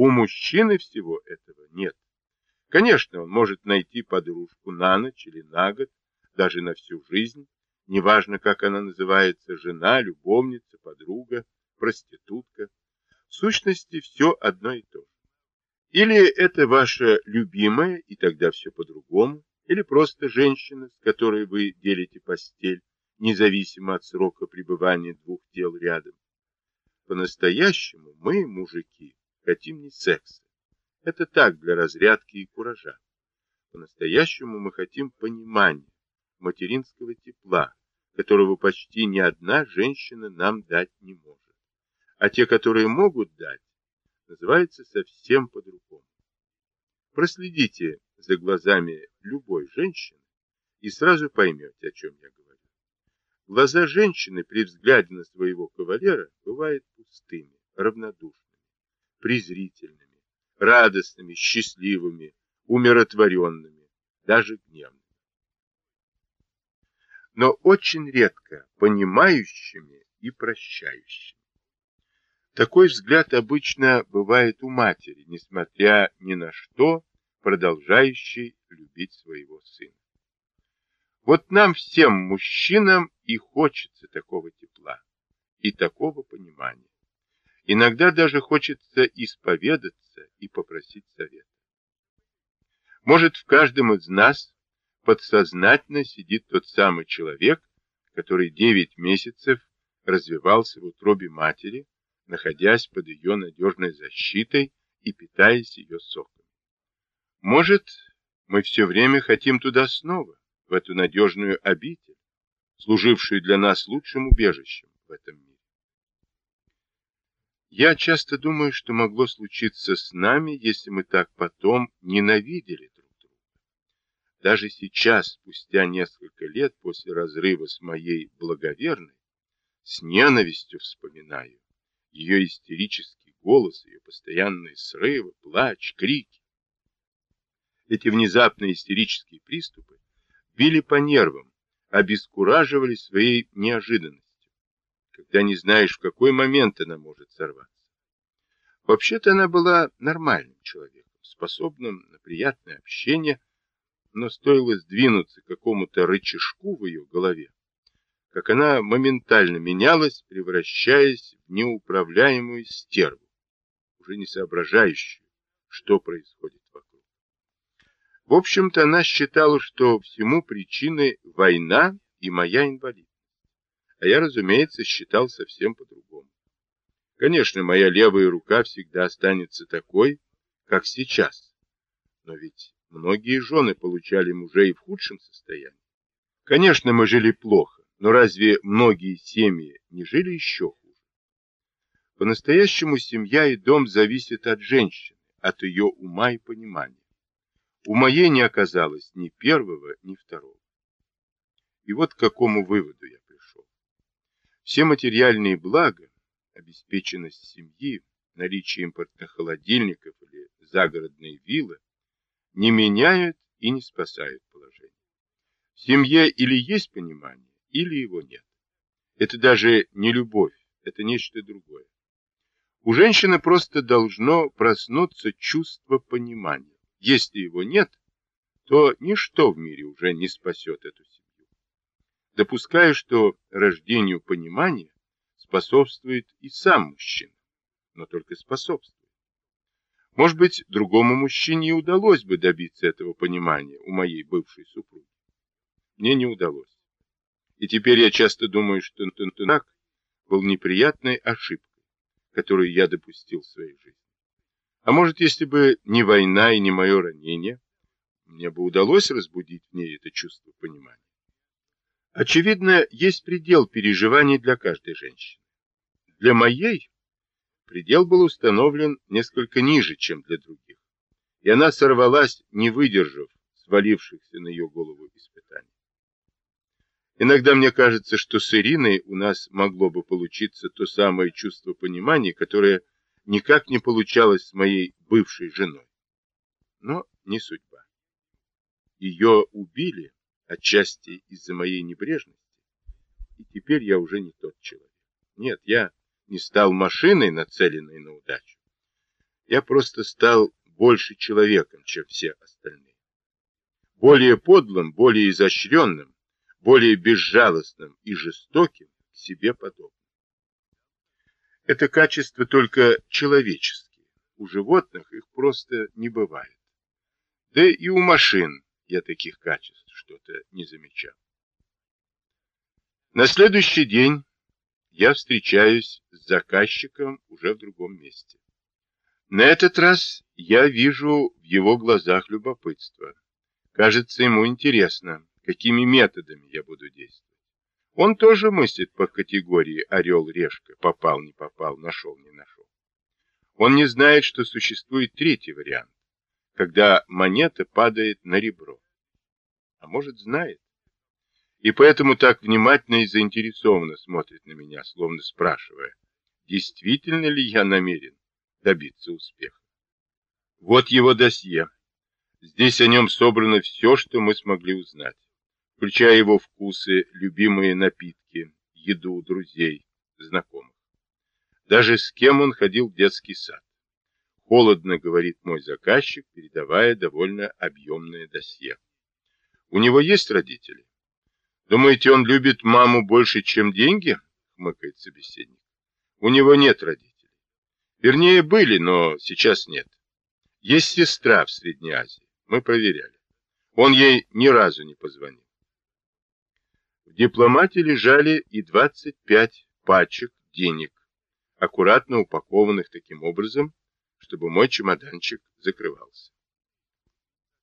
У мужчины всего этого нет. Конечно, он может найти подружку на ночь или на год, даже на всю жизнь, неважно, как она называется, жена, любовница, подруга, проститутка. В сущности, все одно и то же. Или это ваша любимая, и тогда все по-другому, или просто женщина, с которой вы делите постель, независимо от срока пребывания двух тел рядом. По-настоящему мы, мужики, хотим не секса. Это так, для разрядки и куража. По-настоящему мы хотим понимания, материнского тепла, которого почти ни одна женщина нам дать не может. А те, которые могут дать, называются совсем по-другому. Проследите за глазами любой женщины и сразу поймете, о чем я говорю. Глаза женщины при взгляде на своего кавалера бывают пустыми, равнодушными презрительными, радостными, счастливыми, умиротворенными, даже гневными. Но очень редко понимающими и прощающими. Такой взгляд обычно бывает у матери, несмотря ни на что, продолжающей любить своего сына. Вот нам всем, мужчинам, и хочется такого тепла и такого понимания. Иногда даже хочется исповедаться и попросить совета. Может, в каждом из нас подсознательно сидит тот самый человек, который девять месяцев развивался в утробе матери, находясь под ее надежной защитой и питаясь ее соком. Может, мы все время хотим туда снова, в эту надежную обитель, служившую для нас лучшим убежищем в этом мире. Я часто думаю, что могло случиться с нами, если мы так потом ненавидели друг друга. Даже сейчас, спустя несколько лет после разрыва с моей благоверной, с ненавистью вспоминаю ее истерический голос, ее постоянные срывы, плач, крики. Эти внезапные истерические приступы били по нервам, обескураживали своей неожиданностью когда не знаешь, в какой момент она может сорваться. Вообще-то она была нормальным человеком, способным на приятное общение, но стоило сдвинуться какому-то рычажку в ее голове, как она моментально менялась, превращаясь в неуправляемую стерву, уже не соображающую, что происходит вокруг. В общем-то, она считала, что всему причиной война и моя инвалидность. А я, разумеется, считал совсем по-другому. Конечно, моя левая рука всегда останется такой, как сейчас. Но ведь многие жены получали мужей в худшем состоянии. Конечно, мы жили плохо, но разве многие семьи не жили еще хуже? По-настоящему семья и дом зависят от женщины, от ее ума и понимания. У моей не оказалось ни первого, ни второго. И вот к какому выводу я все материальные блага, обеспеченность семьи, наличие импортных холодильников или загородные виллы не меняют и не спасают положение. В семье или есть понимание, или его нет. Это даже не любовь, это нечто другое. У женщины просто должно проснуться чувство понимания. Если его нет, то ничто в мире уже не спасет эту семью допуская, что рождению понимания способствует и сам мужчина, но только способствует. Может быть, другому мужчине и удалось бы добиться этого понимания у моей бывшей супруги. Мне не удалось. И теперь я часто думаю, что Тентунак был неприятной ошибкой, которую я допустил в своей жизни. А может, если бы не война и не мое ранение, мне бы удалось разбудить в ней это чувство понимания. Очевидно, есть предел переживаний для каждой женщины. Для моей предел был установлен несколько ниже, чем для других, и она сорвалась, не выдержав свалившихся на ее голову испытаний. Иногда мне кажется, что с Ириной у нас могло бы получиться то самое чувство понимания, которое никак не получалось с моей бывшей женой. Но не судьба. Ее убили, отчасти из-за моей небрежности, и теперь я уже не тот человек. Нет, я не стал машиной, нацеленной на удачу. Я просто стал больше человеком, чем все остальные. Более подлым, более изощренным, более безжалостным и жестоким к себе подобным. Это качество только человеческие. У животных их просто не бывает. Да и у машин я таких качеств что-то не замечал. На следующий день я встречаюсь с заказчиком уже в другом месте. На этот раз я вижу в его глазах любопытство. Кажется, ему интересно, какими методами я буду действовать. Он тоже мыслит по категории орел-решка, попал, не попал, нашел, не нашел. Он не знает, что существует третий вариант, когда монета падает на ребро. А может, знает. И поэтому так внимательно и заинтересованно смотрит на меня, словно спрашивая, действительно ли я намерен добиться успеха. Вот его досье. Здесь о нем собрано все, что мы смогли узнать включая его вкусы, любимые напитки, еду друзей, знакомых. Даже с кем он ходил в детский сад. Холодно, говорит мой заказчик, передавая довольно объемное досье. У него есть родители? Думаете, он любит маму больше, чем деньги? Хмыкает собеседник. У него нет родителей. Вернее, были, но сейчас нет. Есть сестра в Средней Азии. Мы проверяли. Он ей ни разу не позвонил. В дипломате лежали и 25 пачек денег, аккуратно упакованных таким образом, чтобы мой чемоданчик закрывался.